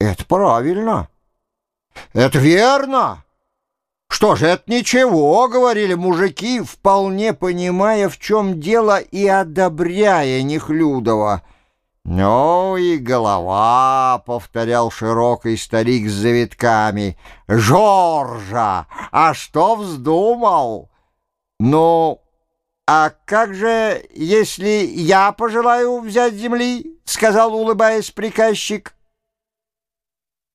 Это правильно. Это верно. Что же, это ничего, говорили мужики, вполне понимая, в чем дело и одобряя Нехлюдова. «Ну и голова», — повторял широкий старик с завитками. «Жоржа! А что вздумал?» «Ну, а как же, если я пожелаю взять земли?» — сказал, улыбаясь приказчик.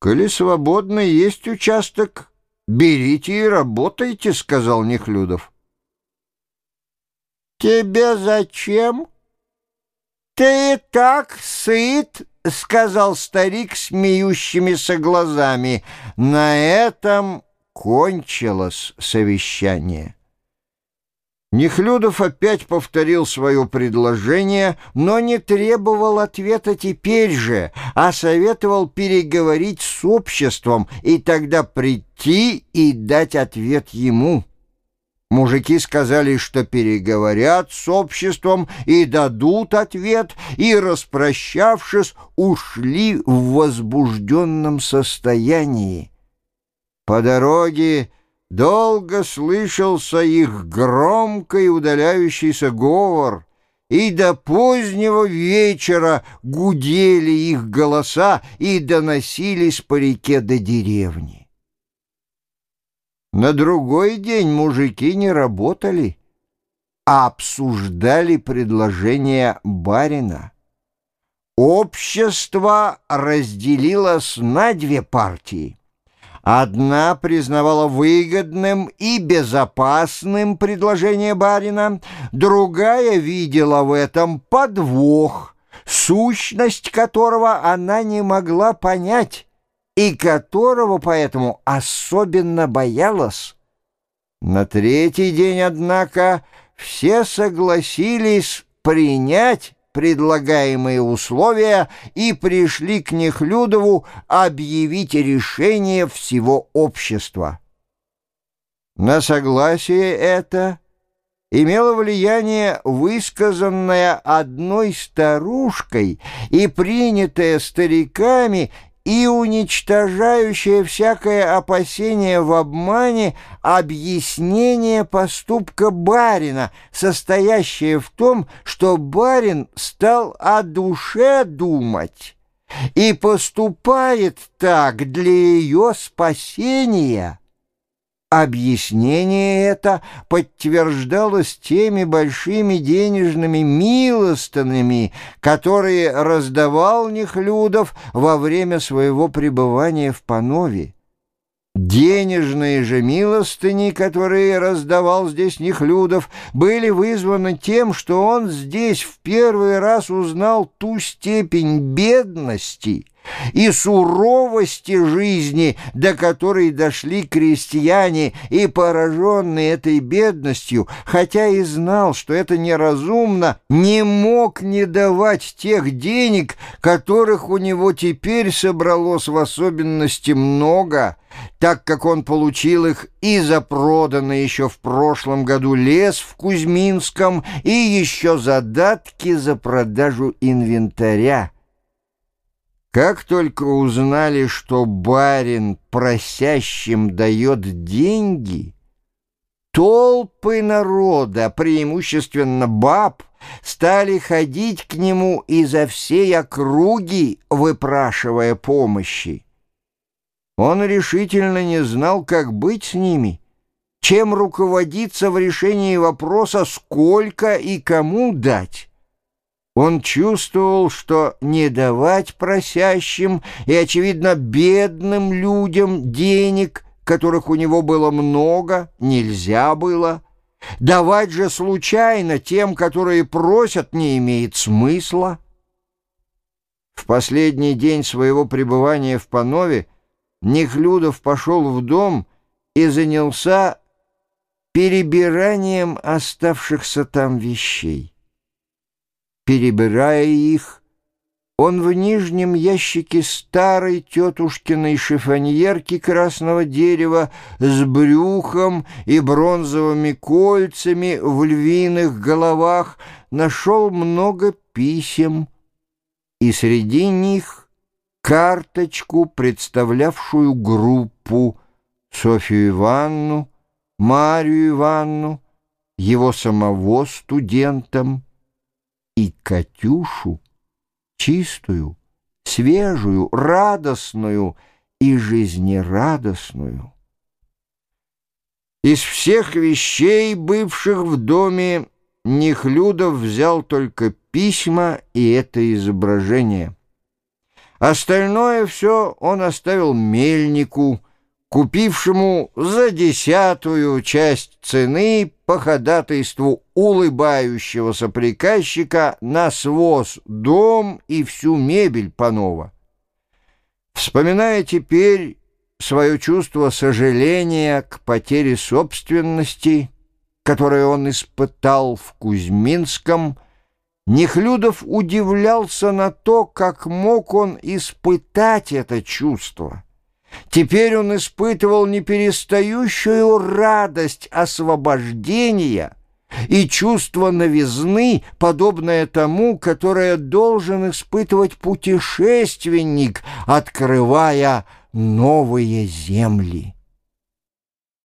«Коли свободно есть участок, берите и работайте», — сказал Нехлюдов. «Тебе зачем?» «Ты и так сыт», — сказал старик смеющимися глазами. На этом кончилось совещание. Нехлюдов опять повторил свое предложение, но не требовал ответа теперь же, а советовал переговорить с обществом и тогда прийти и дать ответ ему. Мужики сказали, что переговорят с обществом и дадут ответ, и, распрощавшись, ушли в возбужденном состоянии. По дороге долго слышался их громкий удаляющийся говор, и до позднего вечера гудели их голоса и доносились по реке до деревни. На другой день мужики не работали, а обсуждали предложение барина. Общество разделилось на две партии — Одна признавала выгодным и безопасным предложение барина, другая видела в этом подвох, сущность которого она не могла понять и которого поэтому особенно боялась. На третий день, однако, все согласились принять предлагаемые условия и пришли к Нехлюдову объявить решение всего общества. На согласие это имело влияние высказанное одной старушкой и принятое стариками и уничтожающее всякое опасение в обмане объяснение поступка барина, состоящее в том, что барин стал о душе думать и поступает так для ее спасения». Объяснение это подтверждалось теми большими денежными милостынами, которые раздавал Нехлюдов во время своего пребывания в Панове. Денежные же милостыни, которые раздавал здесь Нехлюдов, были вызваны тем, что он здесь в первый раз узнал ту степень бедности — и суровости жизни, до которой дошли крестьяне, и пораженный этой бедностью, хотя и знал, что это неразумно, не мог не давать тех денег, которых у него теперь собралось в особенности много, так как он получил их и за проданный еще в прошлом году лес в Кузьминском, и еще задатки за продажу инвентаря. Как только узнали, что барин просящим дает деньги, толпы народа, преимущественно баб, стали ходить к нему изо всей округи, выпрашивая помощи. Он решительно не знал, как быть с ними, чем руководиться в решении вопроса, сколько и кому дать. Он чувствовал, что не давать просящим и, очевидно, бедным людям денег, которых у него было много, нельзя было. Давать же случайно тем, которые просят, не имеет смысла. В последний день своего пребывания в Панове Нехлюдов пошел в дом и занялся перебиранием оставшихся там вещей. Перебирая их, он в нижнем ящике старой тетушкиной шифоньерки красного дерева с брюхом и бронзовыми кольцами в львиных головах нашел много писем, и среди них карточку, представлявшую группу Софью Ивановну, Марию Ивановну, его самого студентом и Катюшу, чистую, свежую, радостную и жизнерадостную. Из всех вещей, бывших в доме, Нехлюдов взял только письма и это изображение. Остальное все он оставил мельнику, купившему за десятую часть цены по ходатайству улыбающегося приказчика на своз дом и всю мебель панова. Вспоминая теперь свое чувство сожаления к потере собственности, которое он испытал в Кузьминском, Нехлюдов удивлялся на то, как мог он испытать это чувство. Теперь он испытывал неперестающую радость освобождения и чувство новизны, подобное тому, которое должен испытывать путешественник, открывая новые земли.